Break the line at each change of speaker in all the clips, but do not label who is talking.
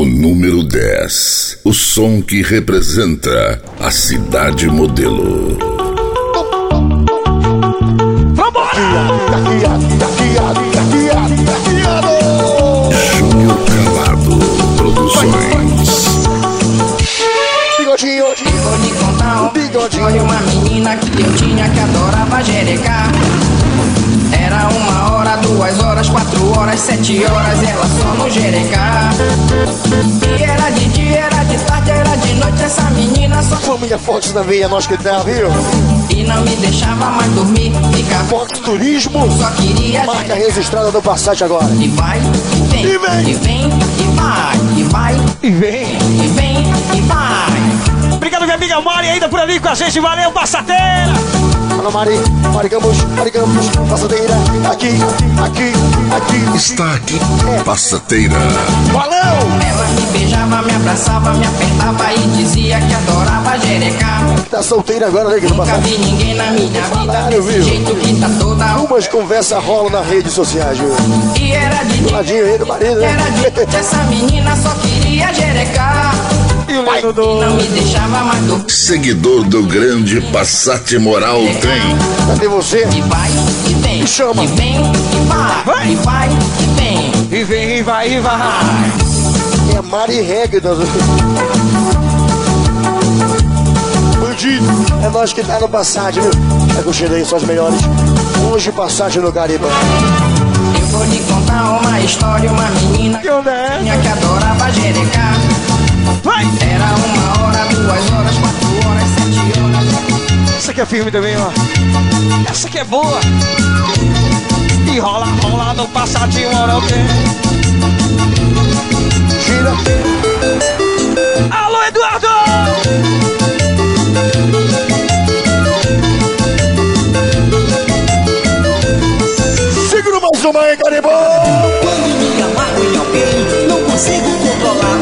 O número 10. O som que representa a cidade modelo. Júnior Calado Produções.
Bigodinho,
Vou lhe contar um
bigodinho.
Olha uma menina que eu tinha que adorava jerecar Era uma duas horas, quatro horas, sete horas Ela só no jerecar E era de dia, era de tarde, era de noite Essa menina só
Família Forte da Veia, nós que tá, viu?
E não me deixava mais dormir Ficava
Forte Turismo,
só queria
marca
jerecar
registrada do Passat agora.
E vai, e vem,
E vem.
e vem, e vai E vai,
E vem.
e vem, e vai
Obrigado, minha amiga Mari, ainda por ali com a gente. Valeu, passateira.
Fala Mari, Mari Campos, Mari Campos, passadeira, aqui, aqui, aqui.
Está aqui. Passateira.
Valeu!
Ela me beijava, me abraçava, me apertava e dizia que adorava jerecar.
Tá solteira agora, né? Que não
Nunca
passa.
vi ninguém na minha vida
Falaram,
desse
viu?
jeito que tá toda
Umas conversas rolam nas redes sociais, viu?
E era de dia,
Ladinho aí do marido,
era
né?
de noite, essa menina só queria jerecar.
E o do...
não me deixava mais dormir.
Seguidor do grande Passat Moral Trem.
Cadê você?
E vai, e vem,
Me chama.
e vem, e vai,
Vai.
e vai, e vem.
E vem, e vai, e vai.
É Mari Regna. Bandido, é nós que tá no Passat, viu? É curtindo aí, são as melhores. Hoje Passat no Gariba.
Eu vou lhe contar uma história, uma menina
E onde é?
que adorava jerecar.
Vai.
Era uma hora, duas horas, quatro horas, sete horas.
Essa aqui é firme também, ó. Essa aqui é boa. E rola, rola no passadinho, hora o quê?
Gira,
Alô, Eduardo!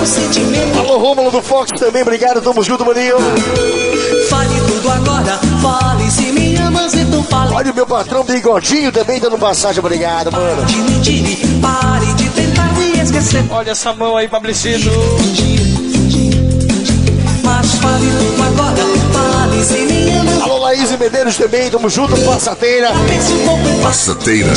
Sentimento.
Alô, Rômulo do Fox também, obrigado, tamo junto, maninho.
Fale tudo agora, fale se me amas, então fale.
Olha o meu patrão Bigodinho também dando passagem, obrigado, mano.
De mentir, pare de tentar me esquecer.
Olha essa mão aí,
fingir. Mas fale tudo agora, fale se me amas.
Alô, Laís e Medeiros também, tamo junto, passateira.
Pense um pouco em
Passateira.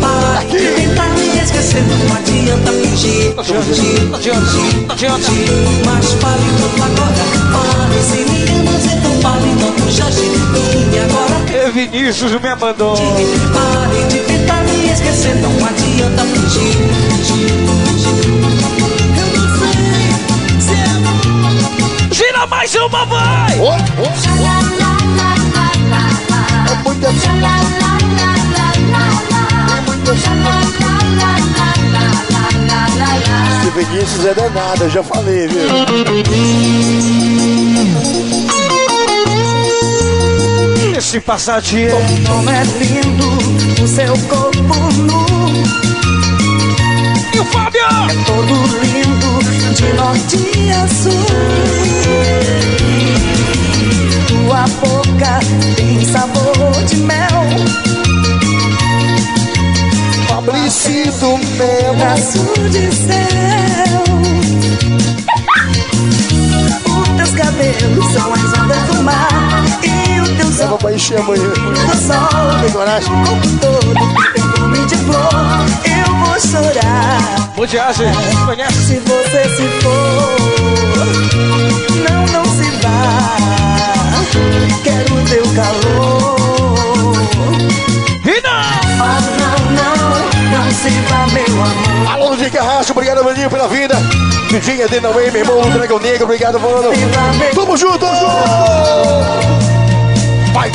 Pare de tentar me esquecer, não adianta fingir,
Não adianta, não adianta.
fingir. Mas fale tudo agora, fale se me amas, então fale, não fuja de mim agora.
E Vinícius me abandonou.
Pare de tentar me esquecer, não adianta fingir, fingir, fingir. Eu não sei se é amor.
Gira mais uma, vai!
Ó, ó, é muita Esse Vinícius é danado, eu já falei, viu?
Esse passadinho.
Como é lindo o seu corpo nu,
E o Fábio?
todo lindo de norte a sul. Tua boca tem sabor de mel,
Fabrício do
braço de céu. Os teus cabelos são as ondas do mar e o teu sol
pra encher amanhã.
do sol.
Tem coragem?
O corpo todo perfume de flor, eu vou chorar.
Mundiagem, conhece?
Se você se for, não, não se vá. Quero teu calor. Vá, meu amor.
Alô, Luiz Carrasco, obrigado, maninho, pela vida. Vidinha, Denaway, meu irmão, Dragão Negro, obrigado, mano. Tamo junto! Vai!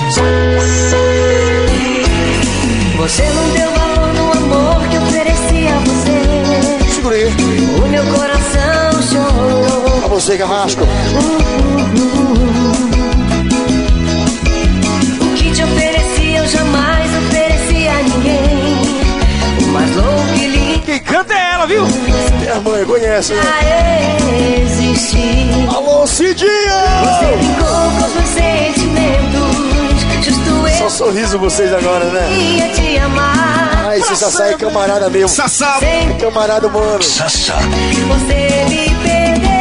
Você não deu valor no amor que ofereci a você.
Segura aí.
O meu coração chorou.
Pra você, Carrasco.
O
canta é ela, viu?
Minha mãe conhece, né? Alô, Cidinho!
Você com os meus sentimentos, justo eu.
Só sorriso vocês agora, né?
Ia te amar.
Ai, esse Sassá é camarada mesmo?
Sassá!
É
camarada humano.
Sassá.
Você me perdeu.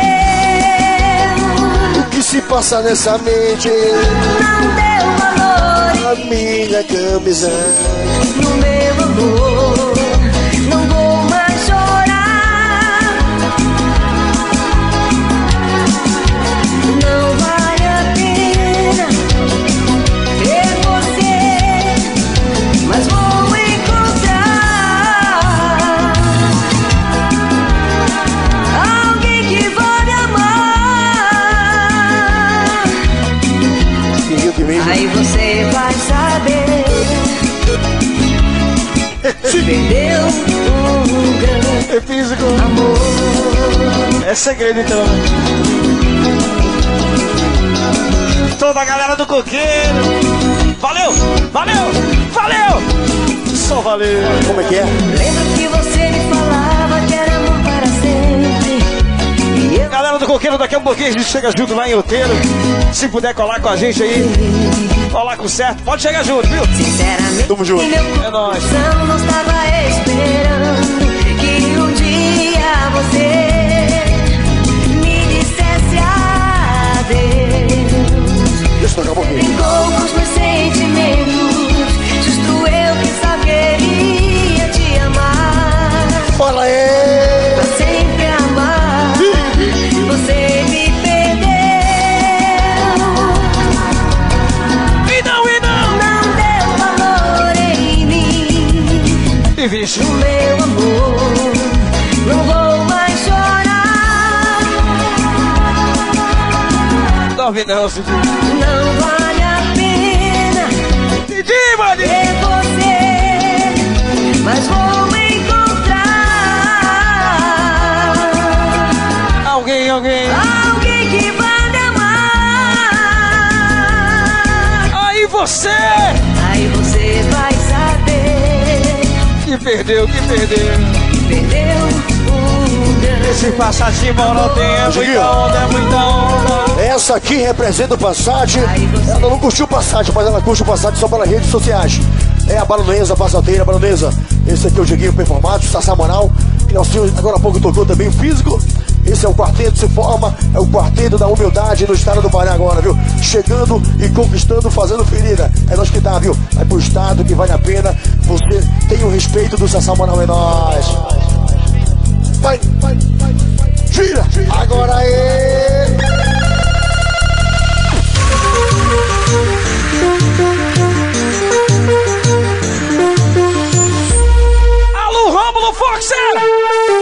O que se passa nessa mente?
Não deu valor.
A minha camisa.
No meu Aí você vai saber. Perdeu um grande
É físico.
amor.
É segredo então. Toda a galera do coqueiro. Valeu, valeu, valeu. Só valeu.
Como é que é?
Lembro
Galera do coqueiro, daqui a um pouquinho a gente chega junto lá em Outeiro. Se puder colar com a gente aí, colar com certo, pode chegar junto, viu?
Sinceramente,
Tamo junto.
meu
É nóis.
coração não estava esperando que um dia você me dissesse adeus.
Deixa eu tocar um pouquinho.
Brincou com os meus
Não ouvi não, Cid.
Não vale a pena
Cid, mano.
você, mas vou encontrar
Alguém, alguém.
alguém que vale amar.
Aí você
Aí você vai saber
que perdeu, que perdeu.
que perdeu
Esse é muita onda, é muita onda.
Essa aqui representa o Passat. Ela não curtiu o Passat, mas ela curte o Passat só pelas redes sociais. É a baronesa, a passateira, a baronesa. Esse aqui é o Dieguinho Performático, Sassá Moral. Que Nelsinho agora há pouco tocou também o físico. Esse é o quarteto, se forma, é o quarteto da humildade no estado do Pará agora, viu? Chegando e conquistando, fazendo ferida. É nós que dá, viu? Vai pro estado que vale a pena. Você tem o respeito do Sassá Moral, é nós. Vai, vai, vai, vai. Gira! Agora é.
Alô, Rômulo Fox!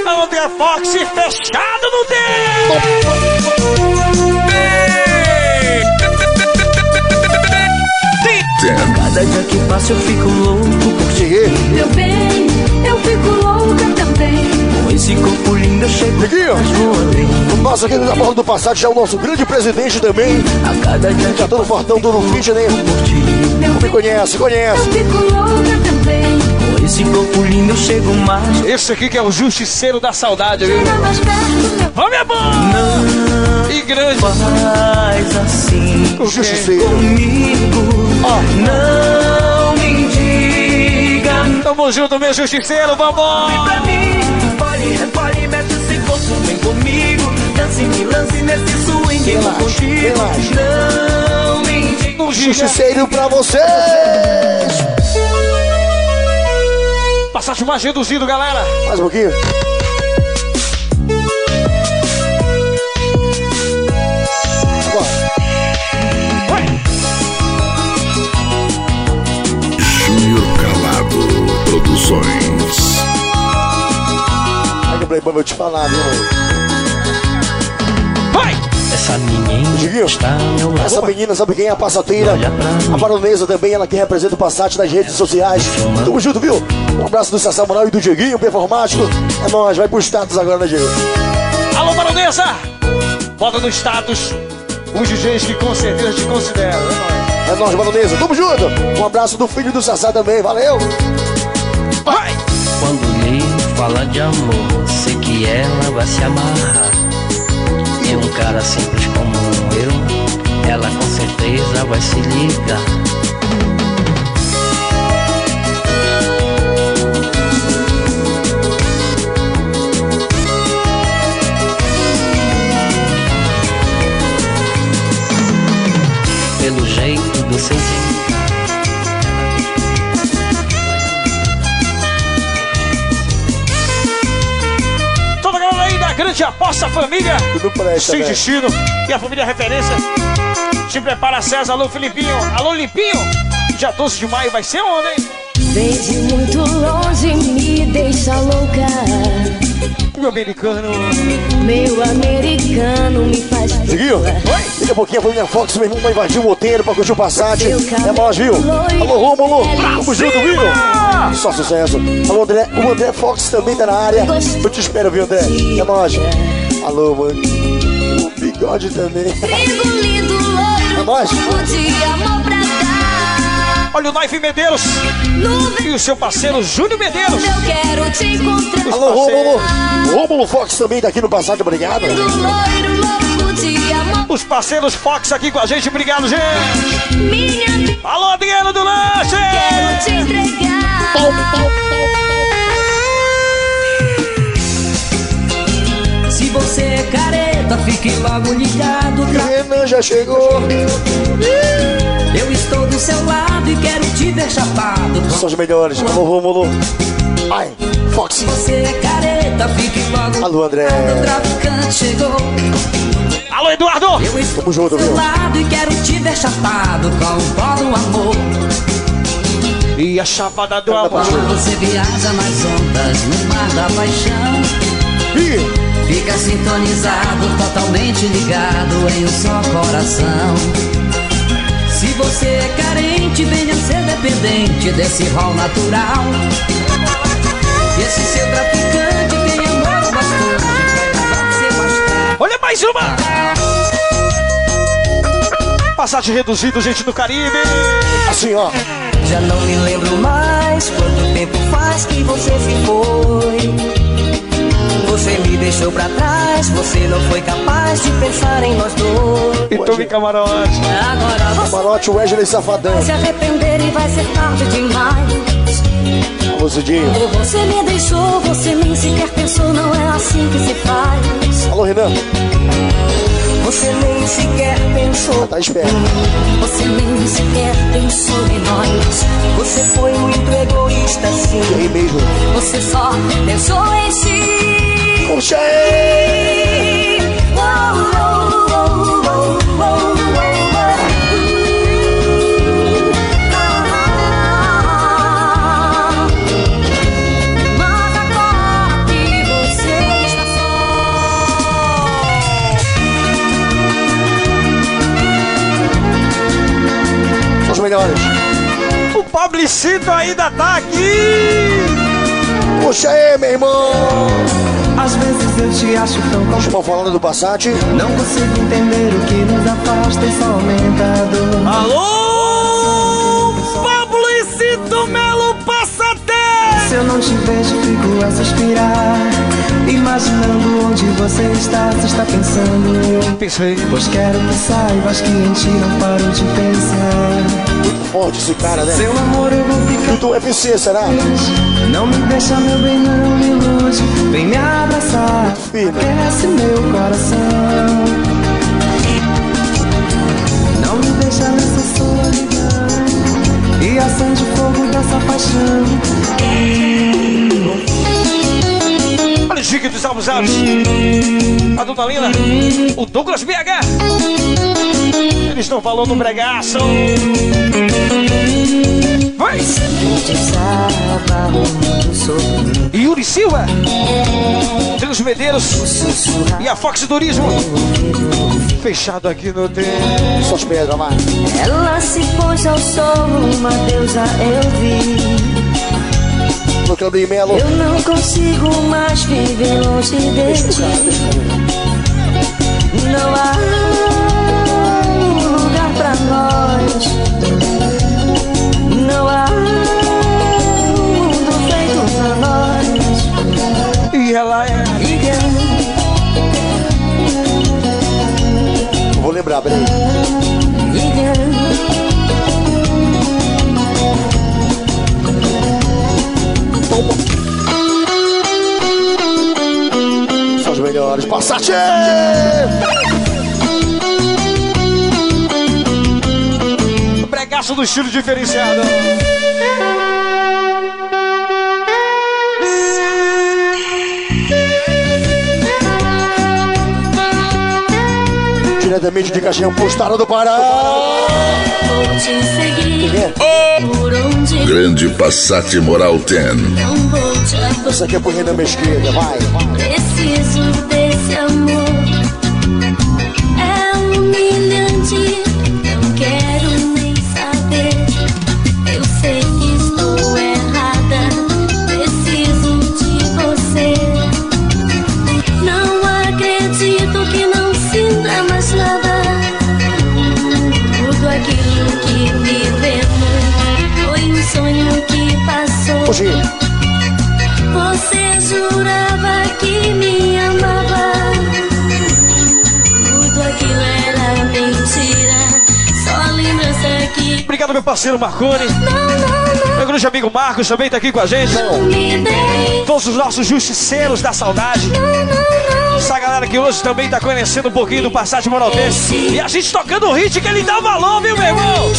Onde é Fox fechado no tempo?
Cada dia que passa eu fico louco por ti.
Meu bem,
lindo eu chego
Dieguinho.
mais no além.
Nossa, aqui na borda do Passat já é o nosso grande presidente também.
A cada dia que
Já todo fortão, todo fit, né? Me conhece, conhece.
Esse corpo lindo eu chego mais.
Esse aqui que é o justiceiro da saudade, viu? Vamos, é bom!
Não
E grande.
faz assim
O justiceiro.
comigo. Não me diga
Tamo junto, meu justiceiro, vamos!
Dance, me lance nesse swing, eu
Relaxa,
contigo.
relaxa.
Não me diga.
No justiceiro.
Pra vocês.
Passagem mais reduzido, galera.
Mais um pouquinho. Agora.
Júnior Calado Produções.
Aí, Playboy, vou te falar, viu?
Vai!
Essa menina está ao lado.
Essa menina, sabe quem é a passateira? A baronesa também, ela que representa o Passat nas redes sociais. Tamo junto, viu? Um abraço do Sassá Moral e do Dieguinho, performático. É nóis, vai pro status agora, né, Diego?
Alô, baronesa! Bota no status os DJs que com certeza te consideram. É nóis.
É nóis, baronesa. Tamo junto. Um abraço do filho do Sassá também, valeu.
Vai!
Quando lhe fala de amor, sei que ela vai se amarrar. Cara simples como eu, ela com certeza vai se ligar.
Aposta família.
Tudo presta,
destino. E a família referência. Se prepara, César. Alô, Filipinho. Alô, Limpinho. Dia 12 de maio vai ser onde, hein?
Vem de muito longe, deixa louca.
Meu americano.
Meu americano me faz
Diguinho, daqui a pouquinho a família Fox, meu irmão, vai invadir o moteiro pra curtir o Passat. É nós, viu? Alô, Rômulo. Tamo junto, viu? Só sucesso. Alô, André. O André Fox também tá na área. Eu te espero, viu, André? É nós. Alô, mano. O bigode também.
Trigo lindo, loiro,
É nóis.
Olha o Naife Medeiros. E o seu parceiro Júnior Medeiros.
eu quero te encontrar.
Alô, Rômulo. Rômulo Fox também tá aqui no Passat, obrigado.
Os parceiros Fox aqui com a gente. Obrigado, gente.
Minha
Alô, Adriano do Lanche.
quero te entregar.
Se você é careta, fique logo ligado.
Renan já chegou.
Eu estou do seu lado e quero te ver chapado.
São os melhores. Alô, Rômulo. Ai, Fox.
Você é careta, fique logo
Alô, André.
ligado. O traficante chegou.
Alô, Eduardo.
Eu estou
Tamo junto,
do seu
viu?
lado e quero te ver chapado com o pó do amor.
E a chapada do amor.
Você viaja nas ondas no mar da paixão.
Ih,
Fica sintonizado, totalmente ligado em um só coração. Se você é carente, venha ser dependente desse rol natural. Esse seu traficante tem amor bastante pra você mostrar.
Olha mais uma. Passagem reduzido, gente do Caribe.
assim, ó.
Já não me lembro mais quanto tempo faz que você se foi. Deixou pra trás, você não foi capaz de pensar em nós dois.
E tome camarote.
Agora você
Camarote Wesley Safadão.
Vai se arrepender e vai ser tarde demais.
Alô, Cidinho.
Você me deixou, você nem sequer pensou, não é assim que se faz.
Alô, Renan.
Você nem sequer pensou.
Tá esperto.
Você nem sequer pensou em nós.
Você foi muito egoísta sim.
Ei mesmo.
Você só pensou em si.
São os melhores.
O Publicito ainda tá aqui.
Puxa aí, meu irmão.
Às vezes eu te acho tão
Estão falando do Passat.
Não consigo entender o que nos afasta e só aumenta a dor.
Alô, Publicito Melo Passaté.
Se eu não te vejo, fico a suspirar. Imaginando onde você está, se está pensando.
Pensei.
Pois quero que saibas que em ti não paro de pensar.
Forte esse cara, né?
Seu amor eu vou ficar.
Do UFC, será?
Não me deixa, meu bem, não me ilude. Vem me abraçar,
Filho.
aquece meu coração. Não me deixa nessa solidão. E acende o fogo dessa paixão.
Chique dos Almozados. A dona Lina. O Douglas BH. Eles estão falando bregaço. Vai. Yuri Silva. Deus Medeiros. E a Fox Turismo. Fechado aqui no tempo.
Só os pedras, vai.
Ela se pôs ao sol, uma deusa eu vi.
No Claudinho Melo.
Eu não consigo mais viver longe de ti. Não há lugar pra nós. Não há mundo feito pra nós.
E ela é.
Vou lembrar, peraí. Passat!
bregaço do estilo diferenciado.
Diretamente de Caxias, postado do Pará.
Vou te seguir por onde
Grande Passat Moral 10.
não vou te
Isso
abandonar.
aqui é pro Renan Mesquita, vai.
Preciso
parceiro Marconi. Meu grande amigo Marcos também tá aqui com a gente. Todos os nossos justiceiros da saudade. Essa galera que hoje também tá conhecendo um pouquinho do Passat Moral-Tense. E a gente tocando o hit que ele dá valor, viu, meu irmão?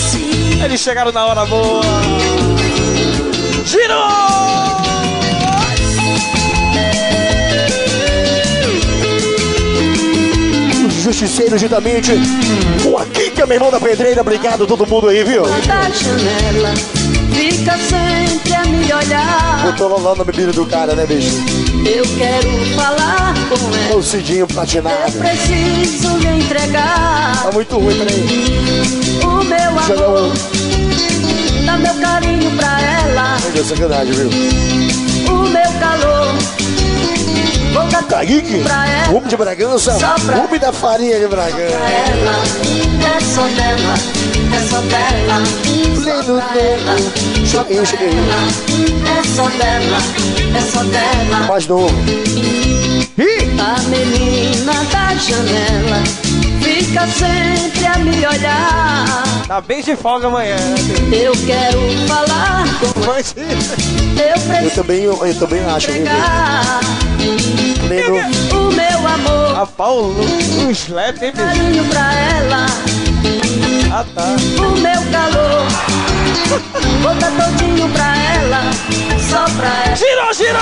Eles chegaram na hora boa. Girou!
Os justiceiros juntamente com a Kika, meu irmão da pedreira. Obrigado a todo mundo aí, viu?
da janela fica sempre a me olhar.
Botou lá na bebida do cara, né, bicho?
Eu quero falar com ela.
O Cidinho
Eu
platinado.
preciso lhe entregar
Tá muito ruim, peraí.
o meu amor, dá meu carinho pra ela,
É sacanagem, viu?
o meu calor.
Kaique, Rumo de Bragança, Rumo da farinha de Bragança.
ela. É só dela, é só dela,
Pleno tempo. Cheguei, cheguei.
é só dela, é só dela.
Mais novo.
A menina da janela fica sempre a me olhar.
Tá bem de folga amanhã.
Eu quero falar com
Mas,
eu
Eu também, eu, eu também acho, viu?
O meu amor,
a Paulo, um slap, hein, bicho?
carinho pra ela,
Ah, tá.
o meu calor. Vou dar todinho pra ela, só pra ela.
Girou, girou!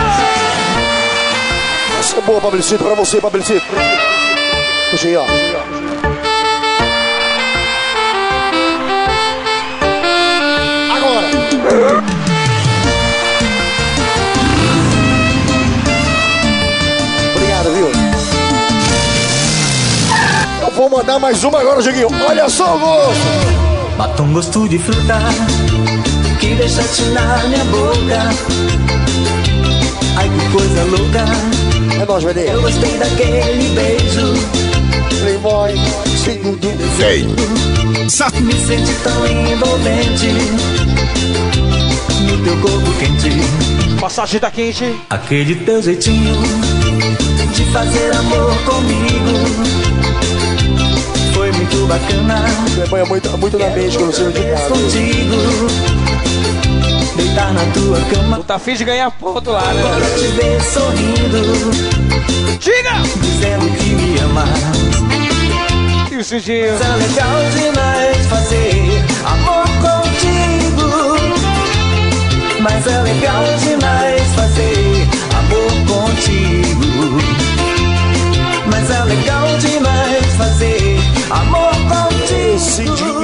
Essa é boa, Fabrício, pra você, Fabrício. Puxa aí, ó. Mandar mais uma agora, Joguinho. Olha só o gosto.
Batom gosto de fruta que deixaste na minha boca. Ai que coisa louca,
É nóis,
eu
velhinho.
gostei daquele beijo.
Playboy. Segundo.
Vem.
Me senti tão envolvente no teu corpo quente.
Passagem tá quente.
Aquele teu jeitinho de fazer amor comigo bacana.
Playboy é muito, muito na mente quando você não
deitar na tua cama.
Tu tá afim de ganhar ponto lá, né?
Agora te ver sorrindo,
Diga!
dizendo que me ama.
E o Cidinho?
Mas é legal demais fazer amor contigo. Mas é legal demais fazer contigo.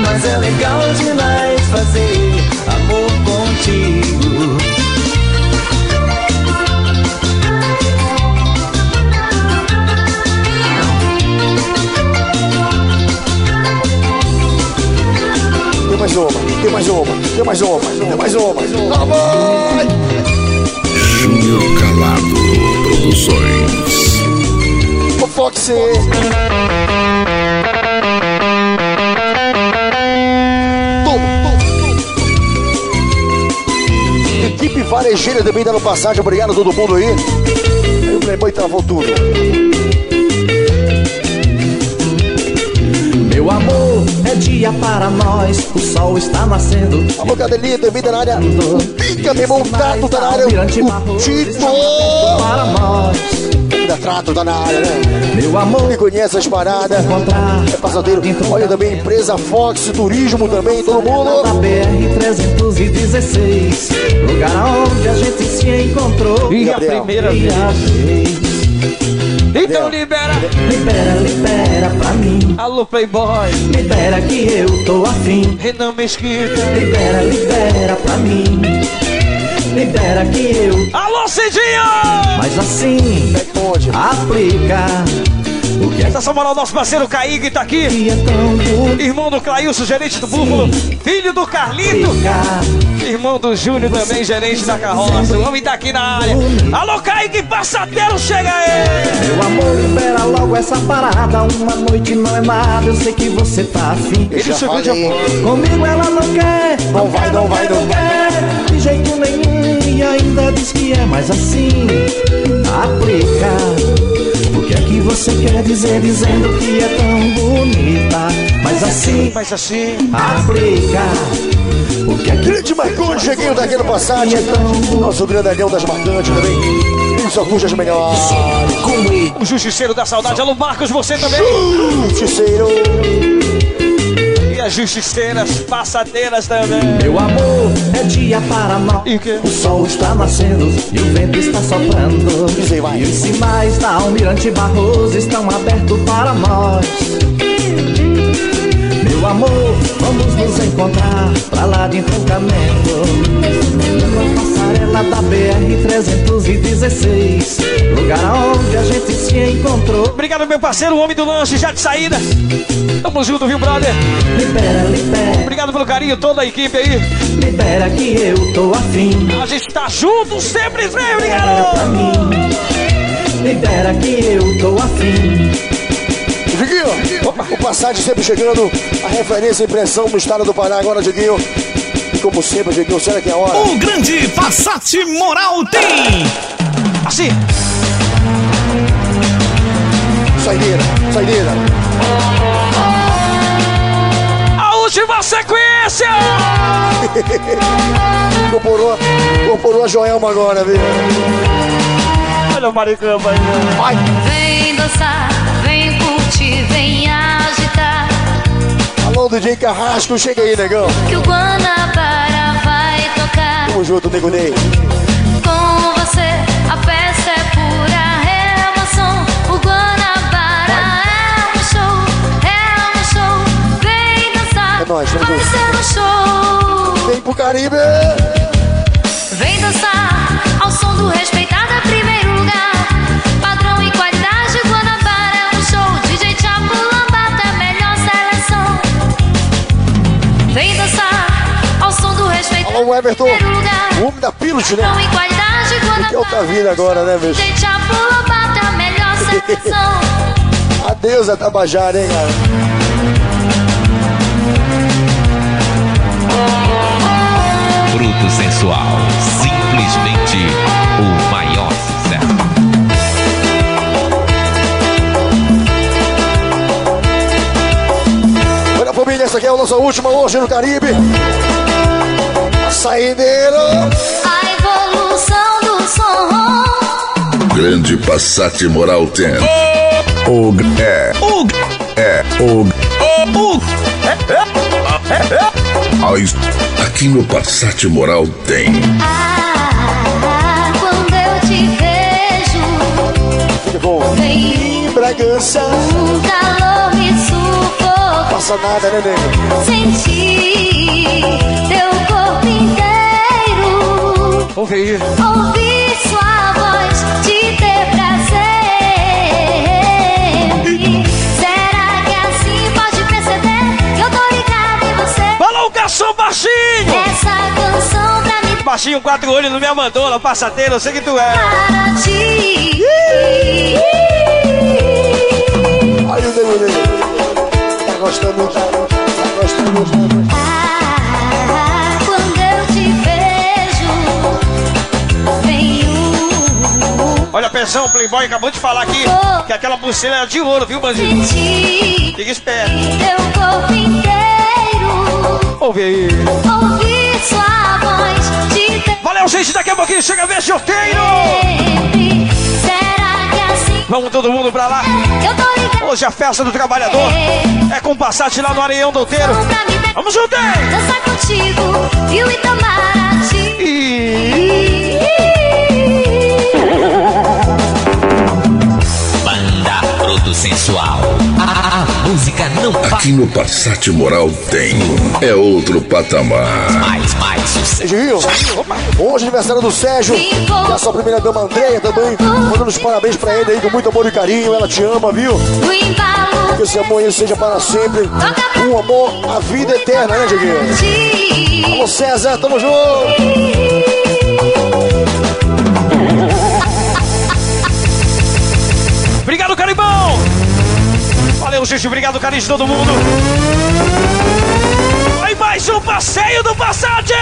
Mas é legal demais fazer amor contigo.
Tem mais uma, tem mais uma, tem mais uma, tem mais uma. Tá bom.
Júnior Calado Produções.
O Foxy. Varejeira também dando passagem. Obrigado a todo mundo aí. Aí o Playboy travou tudo.
Meu amor, é dia para nós. O sol está nascendo.
A Bocadelinha também tá na área. Pica, meu irmão, Tato tá na área. O Tito.
para nós.
Vida Trato tá na área, né?
Meu amor,
Quem conhece as paradas é passadeiro. Olha também empresa Fox Turismo também, todo
da
mundo.
BR-316 Lugar onde a gente se encontrou
E a primeira vez. Então libera.
Libera, libera pra mim
Alô, Playboy.
Libera que eu tô afim
Renan Mesquita.
Libera, libera pra mim Libera que eu
Alô, Cidinho!
Mas assim, aplica O que é
Essa moral, nosso parceiro Kaique tá aqui.
é
Irmão do Clailson, gerente do Búfalo. Filho do Carlito. Irmão do Júnior também, gerente da carroça. O homem tá aqui na área. Alô, Kaique, passadeiro, chega aí!
Meu amor, libera logo essa parada Uma noite não é nada, eu sei que você tá afim
Ele chegou de amor.
Comigo ela não quer
Não vai, não vai, não
quer De jeito nenhum E ainda diz que é mais assim Aplica O que é que você quer dizer Dizendo que é tão bonita Mas assim,
Mas assim,
aplica O que é que
Grande Marconi, cheguinho daqui no Passat. Nosso grandalhão das marcantes também. Só curte as melhores.
o justiceiro da saudade. Alô, Marcos, você também.
Justiceiro.
As justiceiras, passadeiras também.
Meu amor, é dia para nós
E o quê?
O sol está nascendo e o vento está soprando.
Vai.
E os sinais da Almirante Barroso estão abertos para nós. Meu amor, vamos nos encontrar pra lá de entroncamento. Passarela da BR-316. Lugar onde a gente se encontrou.
Obrigado, meu parceiro, o homem do lanche, já de saída. Tamo junto, viu, brother?
Libera, libera,
Obrigado pelo carinho, toda a equipe aí.
libera que eu tô afim.
A gente tá junto sempre, sempre,
Libera pra
garoto.
mim. Libera que eu tô afim.
Diguinho, o Passat sempre chegando. A referência e impressão no estado do Pará. Agora, Diguinho. E como sempre, Diguinho, será que é a hora?
O grande Passat Moral tem.
Assim,
Saideira, saideira.
Última sequência.
Incorporou, incorporou a Joelma agora, viu?
Olha o maricamba aí.
Vai.
Vem dançar, vem curtir, vem agitar.
Alô, DJ Carrasco, chega aí, negão.
Que o Guanabara vai tocar.
Tamo junto, nego Ney.
Dançar,
nóis, tamo
vai
junto.
ser um show.
Vem pro Caribe.
Vem dançar ao som do respeitado é primeiro lugar. Padrão e qualidade, Guanabara é um show. DJ Chapo Lambata é a melhor seleção. Vem dançar ao som do respeitado
Alô, Everton.
primeiro lugar.
O homem da Pilut, né?
Padrão e qualidade,
Que é
Guanabara.
outra vida agora, né, bicho?
DJ Chapo Lambata é a melhor seleção.
Adeus, Atabajara, hein, cara?
Fruto sensual, simplesmente o maior sucesso.
Olha, família, essa aqui é a nossa última hoje no Caribe. Saideira.
A evolução do som.
Grande Passat Moral tem. O é,
O
é,
o o
Mas aqui no Passat Moral tem.
Ah, quando eu te vejo,
Fica bom.
vem
Em Bragança.
um calor me sufoca.
Passa nada, né, nego?
Sentir teu corpo inteiro.
Ouvir.
Ouvir sua
O garçom baixinho.
Essa canção pra mim
Baixinho, quatro olhos, não me abandola, passadeiro, eu sei que tu é.
para ti.
Aí o Ney. Tá gostando, tá, tá gostando, tá
Ah, quando eu te vejo, vem um
Olha, pensão, Playboy acabou de falar aqui que aquela pulseira era de ouro, viu, bandido? Fica esperto.
teu corpo
aí.
Ouvir sua voz, te ter
Valeu, gente, daqui a pouquinho chega a ver sorteio.
sempre. Será que assim
Vamos todo mundo pra lá. Hoje a festa do trabalhador é com Passat lá no Areião do Outeiro. Vamos junto, hein?
Dançar contigo e o Itamaraty.
Banda Fruto Sensual. Música não para.
Aqui no Passat Moral tem. É outro patamar.
Mais, mais sucesso.
Gil, hoje é aniversário do Sérgio e a sua primeira dama Andréia também. Mandando os parabéns pra ele aí com muito amor e carinho. Ela te ama, viu? Que esse amor aí seja para sempre. Um amor, a vida eterna, né, Dieguinho? Alô, César, tamo junto.
Valeu, gente. Obrigado, carinho de todo mundo. Aí mais um passeio do Passat!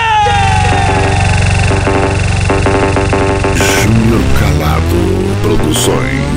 Júnior Calado Produções.